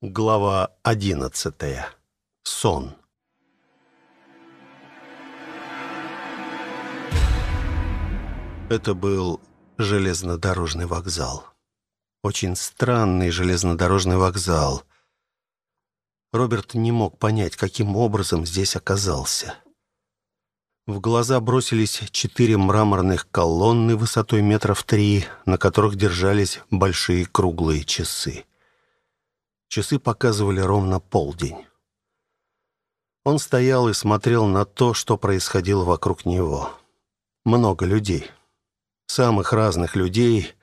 Глава одиннадцатая. Сон. Это был железнодорожный вокзал. Очень странный железнодорожный вокзал. Роберт не мог понять, каким образом здесь оказался. В глаза бросились четыре мраморных колонны высотой метров три, на которых держались большие круглые часы. Часы показывали ровно полдень. Он стоял и смотрел на то, что происходило вокруг него. Много людей. Самых разных людей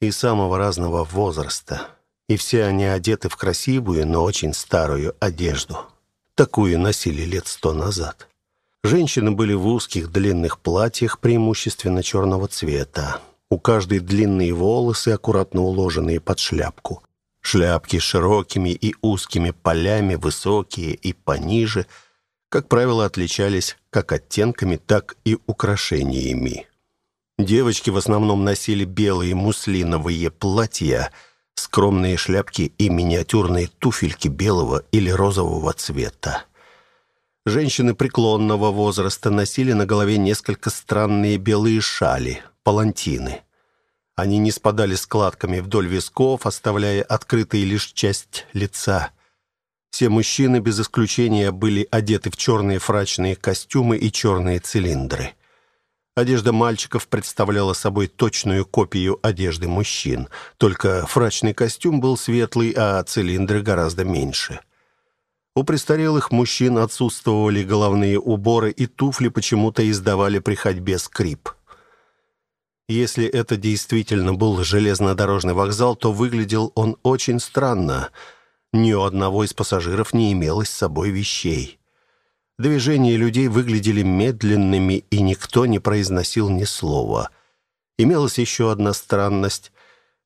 и самого разного возраста. И все они одеты в красивую, но очень старую одежду. Такую носили лет сто назад. Женщины были в узких длинных платьях, преимущественно черного цвета. У каждой длинные волосы, аккуратно уложенные под шляпку. Шляпки широкими и узкими полями, высокие и пониже, как правило, отличались как оттенками, так и украшениями. Девочки в основном носили белые муслиновые платья, скромные шляпки и миниатюрные туфельки белого или розового цвета. Женщины преклонного возраста носили на голове несколько странные белые шали, палантины. Они не спадали складками вдоль висков, оставляя открытой лишь часть лица. Все мужчины без исключения были одеты в черные фрачные костюмы и черные цилиндры. Одежда мальчиков представляла собой точную копию одежды мужчин, только фрачный костюм был светлый, а цилиндры гораздо меньше. У престарелых мужчин отсутствовали головные уборы, и туфли почему-то издавали при ходьбе скрип. Если это действительно был железнодорожный вокзал, то выглядел он очень странно. Ни у одного из пассажиров не имелось с собой вещей. Движения людей выглядели медленными, и никто не произносил ни слова. Имелась еще одна странность.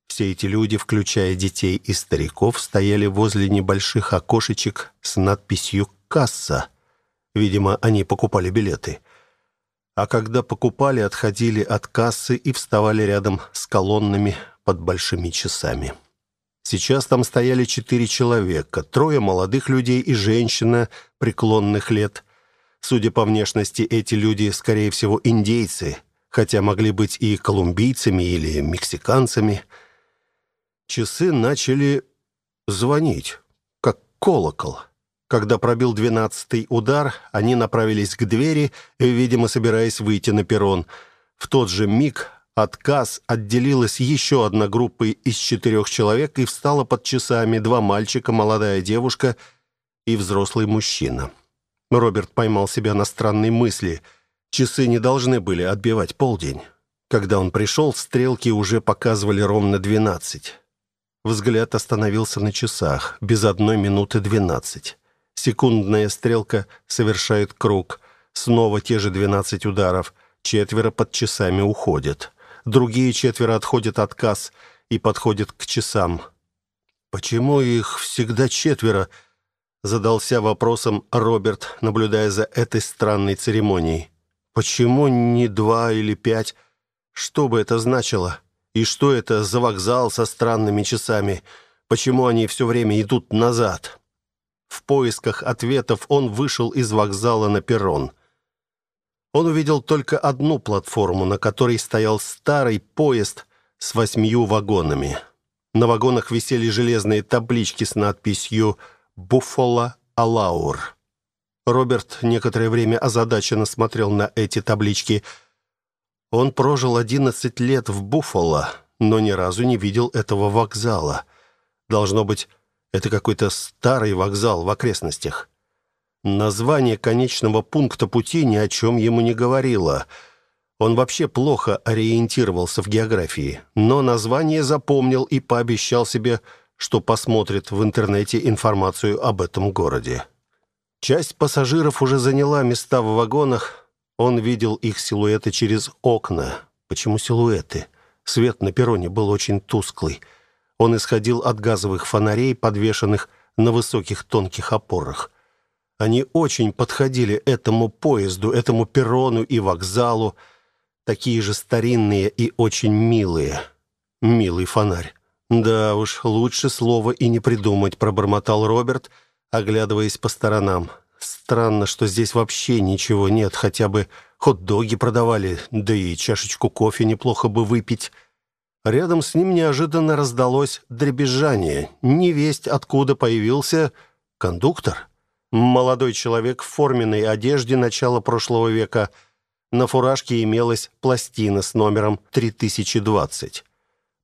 Все эти люди, включая детей и стариков, стояли возле небольших окошечек с надписью «Касса». Видимо, они покупали билеты. А когда покупали, отходили от кассы и вставали рядом с колоннами под большими часами. Сейчас там стояли четыре человека, трое молодых людей и женщина преклонных лет. Судя по внешности, эти люди, скорее всего, индейцы, хотя могли быть и колумбийцами или мексиканцами – Часы начали звонить, как колокол. Когда пробил двенадцатый удар, они направились к двери, видимо, собираясь выйти на перрон. В тот же миг от касс отделилась еще одна группа из четырех человек и встала под часами два мальчика, молодая девушка и взрослый мужчина. Роберт поймал себя на странной мысли. Часы не должны были отбивать полдень. Когда он пришел, стрелки уже показывали ровно двенадцать. Взгляд остановился на часах. Без одной минуты двенадцать. Секундная стрелка совершает круг. Снова те же двенадцать ударов. Четверо под часами уходят. Другие четверо отходят от касс и подходят к часам. «Почему их всегда четверо?» Задался вопросом Роберт, наблюдая за этой странной церемонией. «Почему не два или пять? Что бы это значило?» И что это за вокзал со странными часами? Почему они все время идут назад? В поисках ответов он вышел из вокзала на перрон. Он увидел только одну платформу, на которой стоял старый поезд с восьмью вагонами. На вагонах висели железные таблички с надписью «Буффало Алаур». Роберт некоторое время озадаченно смотрел на эти таблички – он прожил 11 лет в Буффало, но ни разу не видел этого вокзала. Должно быть, это какой-то старый вокзал в окрестностях. Название конечного пункта пути ни о чем ему не говорило. Он вообще плохо ориентировался в географии, но название запомнил и пообещал себе, что посмотрит в интернете информацию об этом городе. Часть пассажиров уже заняла места в вагонах, он видел их силуэты через окна. Почему силуэты? Свет на перроне был очень тусклый. Он исходил от газовых фонарей, подвешенных на высоких тонких опорах. Они очень подходили этому поезду, этому перрону и вокзалу. Такие же старинные и очень милые. Милый фонарь. «Да уж, лучше слова и не придумать», — пробормотал Роберт, оглядываясь по сторонам. «Странно, что здесь вообще ничего нет, хотя бы хот-доги продавали, да и чашечку кофе неплохо бы выпить». Рядом с ним неожиданно раздалось дребезжание. Невесть, откуда появился кондуктор. Молодой человек в форменной одежде начала прошлого века. На фуражке имелась пластина с номером 3020.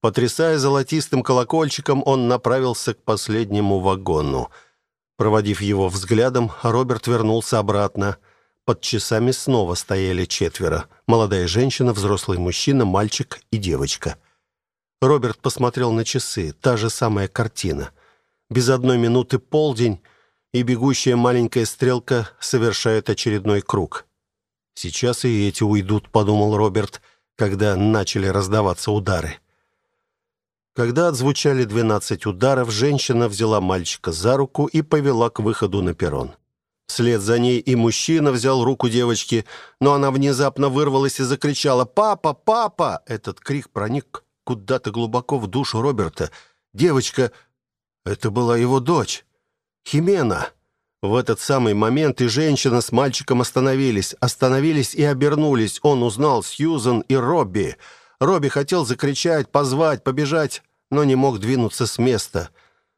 Потрясая золотистым колокольчиком, он направился к последнему вагону. Проводив его взглядом, Роберт вернулся обратно. Под часами снова стояли четверо. Молодая женщина, взрослый мужчина, мальчик и девочка. Роберт посмотрел на часы. Та же самая картина. Без одной минуты полдень, и бегущая маленькая стрелка совершает очередной круг. «Сейчас и эти уйдут», — подумал Роберт, когда начали раздаваться удары. Когда отзвучали двенадцать ударов, женщина взяла мальчика за руку и повела к выходу на перрон. Вслед за ней и мужчина взял руку девочки, но она внезапно вырвалась и закричала «Папа! Папа!». Этот крик проник куда-то глубоко в душу Роберта. Девочка... Это была его дочь. Химена. В этот самый момент и женщина с мальчиком остановились. Остановились и обернулись. Он узнал Сьюзен и Робби. Робби хотел закричать, позвать, побежать, но не мог двинуться с места.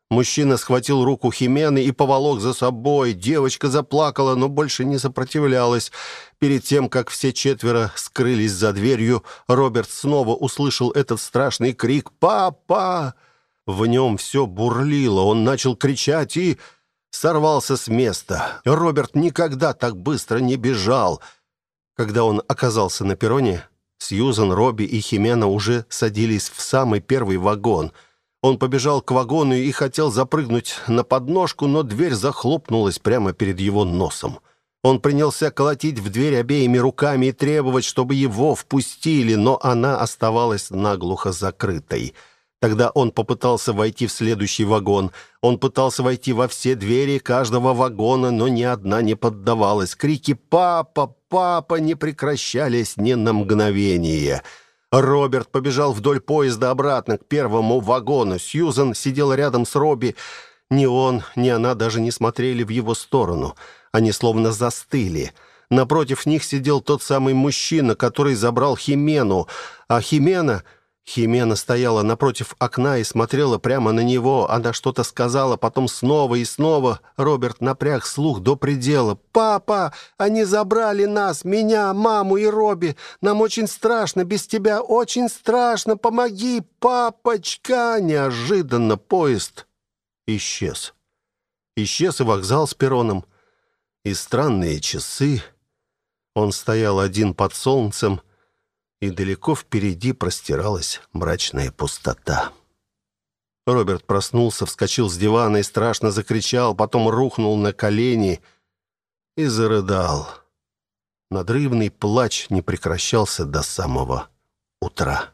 Мужчина схватил руку Химены и поволок за собой. Девочка заплакала, но больше не сопротивлялась. Перед тем, как все четверо скрылись за дверью, Роберт снова услышал этот страшный крик «Папа!». В нем все бурлило, он начал кричать и сорвался с места. Роберт никогда так быстро не бежал. Когда он оказался на перроне, Сьюзан, Робби и Химена уже садились в самый первый вагон. Он побежал к вагону и хотел запрыгнуть на подножку, но дверь захлопнулась прямо перед его носом. Он принялся колотить в дверь обеими руками и требовать, чтобы его впустили, но она оставалась наглухо закрытой. Тогда он попытался войти в следующий вагон. Он пытался войти во все двери каждого вагона, но ни одна не поддавалась. Крики «Папа! Папа!» не прекращались ни на мгновение. Роберт побежал вдоль поезда обратно к первому вагону. Сьюзан сидела рядом с Робби. Ни он, ни она даже не смотрели в его сторону. Они словно застыли. Напротив них сидел тот самый мужчина, который забрал Химену, а Химена Химена стояла напротив окна и смотрела прямо на него. Она что-то сказала, потом снова и снова. Роберт напряг слух до предела. «Папа, они забрали нас, меня, маму и Робби. Нам очень страшно, без тебя очень страшно. Помоги, папочка!» Неожиданно поезд исчез. Исчез и вокзал с перроном, и странные часы. Он стоял один под солнцем, и далеко впереди простиралась мрачная пустота. Роберт проснулся, вскочил с дивана и страшно закричал, потом рухнул на колени и зарыдал. Надрывный плач не прекращался до самого утра.